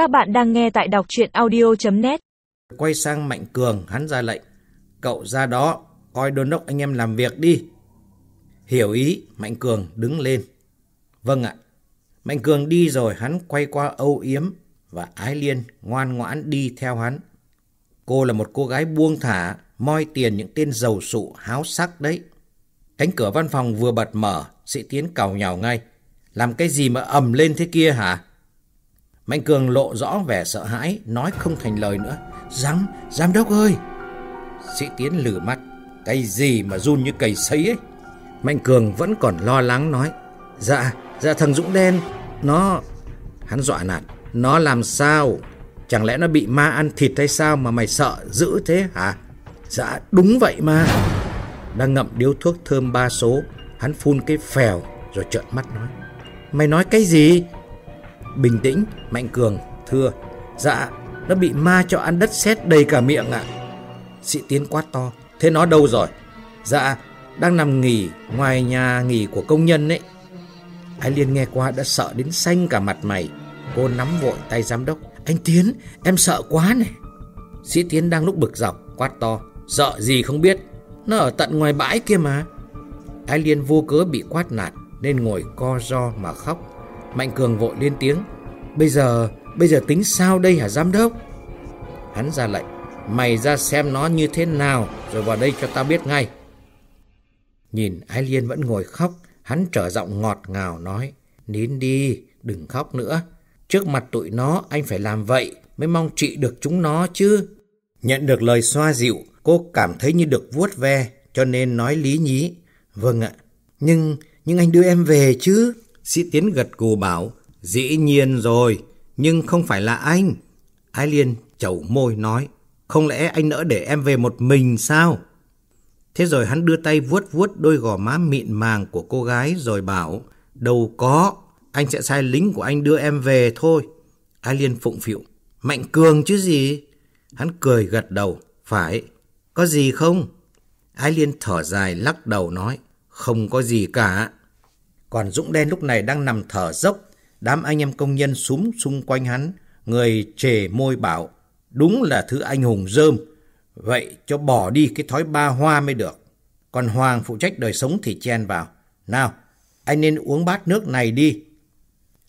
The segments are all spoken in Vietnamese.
Các bạn đang nghe tại đọc chuyện audio.net Quay sang Mạnh Cường, hắn ra lệnh. Cậu ra đó, coi đôn đốc anh em làm việc đi. Hiểu ý, Mạnh Cường đứng lên. Vâng ạ. Mạnh Cường đi rồi hắn quay qua Âu Yếm và Ái Liên ngoan ngoãn đi theo hắn. Cô là một cô gái buông thả, moi tiền những tên giàu sụ háo sắc đấy. Cánh cửa văn phòng vừa bật mở, sĩ tiến cào nhào ngay. Làm cái gì mà ầm lên thế kia hả? Mạnh Cường lộ rõ vẻ sợ hãi, nói không thành lời nữa. Giám, giám đốc ơi! Sĩ Tiến lử mắt. Cái gì mà run như cầy sấy ấy? Mạnh Cường vẫn còn lo lắng nói. Dạ, dạ thằng Dũng đen, nó... Hắn dọa nạt. Nó làm sao? Chẳng lẽ nó bị ma ăn thịt hay sao mà mày sợ dữ thế hả? Dạ, đúng vậy mà. Đang ngậm điếu thuốc thơm ba số, hắn phun cái phèo rồi trợn mắt nói. Mày nói cái gì? Bình tĩnh, Mạnh Cường, thưa. Dạ, nó bị ma cho ăn đất sét đầy cả miệng ạ. Sĩ Tiến quát to. Thế nó đâu rồi? Dạ, đang nằm nghỉ ngoài nhà nghỉ của công nhân ấy. Ái Liên nghe qua đã sợ đến xanh cả mặt mày. Cô nắm vội tay giám đốc. Anh Tiến, em sợ quá này. Sĩ Tiến đang lúc bực dọc, quát to. Sợ gì không biết, nó ở tận ngoài bãi kia mà. Ái Liên vô cớ bị quát nạt nên ngồi co ro mà khóc. Mạnh Cường vội lên tiếng. Bây giờ, bây giờ tính sao đây hả giám đốc? Hắn ra lệnh. Mày ra xem nó như thế nào rồi vào đây cho tao biết ngay. Nhìn Ái Liên vẫn ngồi khóc, hắn trở giọng ngọt ngào nói. Nín đi, đừng khóc nữa. Trước mặt tụi nó anh phải làm vậy mới mong trị được chúng nó chứ. Nhận được lời xoa dịu, cô cảm thấy như được vuốt ve cho nên nói lý nhí. Vâng ạ, nhưng, nhưng anh đưa em về chứ. Sĩ Tiến gật gù bảo, dĩ nhiên rồi, nhưng không phải là anh. Ái Liên chẩu môi nói, không lẽ anh nỡ để em về một mình sao? Thế rồi hắn đưa tay vuốt vuốt đôi gò má mịn màng của cô gái rồi bảo, đâu có, anh sẽ sai lính của anh đưa em về thôi. Ái Liên phụng phịu, mạnh cường chứ gì? Hắn cười gật đầu, phải, có gì không? Ái Liên thở dài lắc đầu nói, không có gì cả. Còn Dũng đen lúc này đang nằm thở dốc, đám anh em công nhân súng xung quanh hắn, người trề môi bảo, đúng là thứ anh hùng rơm, vậy cho bỏ đi cái thói ba hoa mới được. Còn Hoàng phụ trách đời sống thì chen vào, nào, anh nên uống bát nước này đi.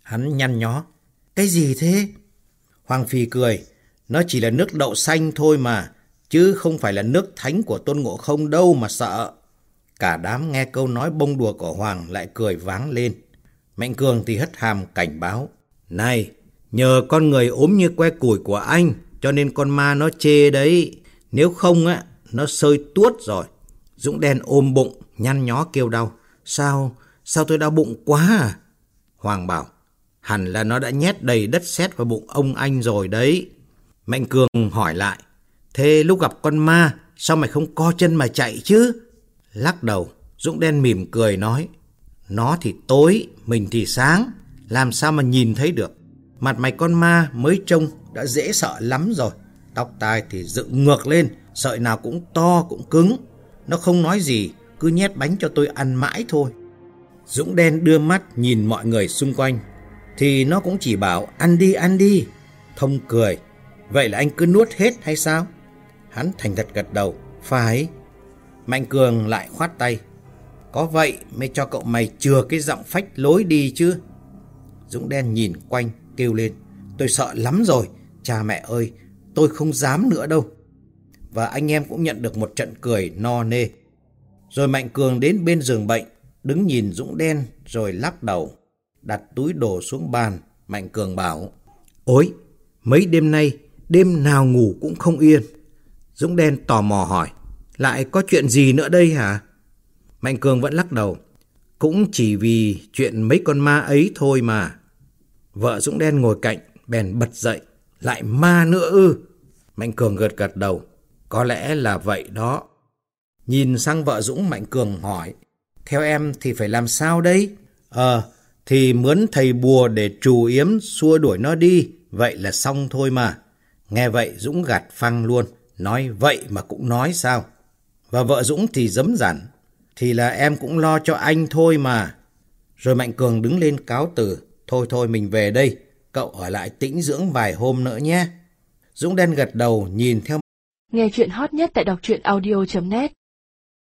Hắn nhăn nhó, cái gì thế? Hoàng Phi cười, nó chỉ là nước đậu xanh thôi mà, chứ không phải là nước thánh của Tôn Ngộ Không đâu mà sợ. Cả đám nghe câu nói bông đùa của Hoàng lại cười váng lên. Mạnh Cường thì hất hàm cảnh báo. Này, nhờ con người ốm như que củi của anh, cho nên con ma nó chê đấy. Nếu không á, nó sơi tuốt rồi. Dũng đen ôm bụng, nhăn nhó kêu đau. Sao, sao tôi đau bụng quá à? Hoàng bảo, hẳn là nó đã nhét đầy đất sét vào bụng ông anh rồi đấy. Mạnh Cường hỏi lại, thế lúc gặp con ma, sao mày không co chân mà chạy chứ? Lắc đầu, Dũng đen mỉm cười nói, nó thì tối, mình thì sáng, làm sao mà nhìn thấy được. Mặt mày con ma mới trông đã dễ sợ lắm rồi. Tóc tai thì dựng ngược lên, sợi nào cũng to cũng cứng. Nó không nói gì, cứ nhét bánh cho tôi ăn mãi thôi. Dũng đen đưa mắt nhìn mọi người xung quanh, thì nó cũng chỉ bảo ăn đi ăn đi. Thông cười, vậy là anh cứ nuốt hết hay sao? Hắn thành thật gật đầu, phải. Mạnh Cường lại khoát tay. Có vậy mới cho cậu mày chừa cái giọng phách lối đi chứ. Dũng đen nhìn quanh, kêu lên. Tôi sợ lắm rồi, cha mẹ ơi, tôi không dám nữa đâu. Và anh em cũng nhận được một trận cười no nê. Rồi Mạnh Cường đến bên giường bệnh, đứng nhìn Dũng đen rồi lắc đầu. Đặt túi đồ xuống bàn, Mạnh Cường bảo. Ôi, mấy đêm nay, đêm nào ngủ cũng không yên. Dũng đen tò mò hỏi. Lại có chuyện gì nữa đây hả? Mạnh Cường vẫn lắc đầu. Cũng chỉ vì chuyện mấy con ma ấy thôi mà. Vợ Dũng đen ngồi cạnh, bèn bật dậy. Lại ma nữa ư? Mạnh Cường gật gật đầu. Có lẽ là vậy đó. Nhìn sang vợ Dũng Mạnh Cường hỏi. Theo em thì phải làm sao đây Ờ, thì mướn thầy bùa để trù yếm xua đuổi nó đi. Vậy là xong thôi mà. Nghe vậy Dũng gạt phăng luôn. Nói vậy mà cũng nói sao? Và vợ Dũng thì dấm dặn. Thì là em cũng lo cho anh thôi mà. Rồi Mạnh Cường đứng lên cáo từ. Thôi thôi, mình về đây. cậu ở lại tĩnh dưỡng vài hôm nữa nhé. Dũng đen gật đầu, nhìn theo. Nghe chuyện hot nhất tại đọc truyện audio.net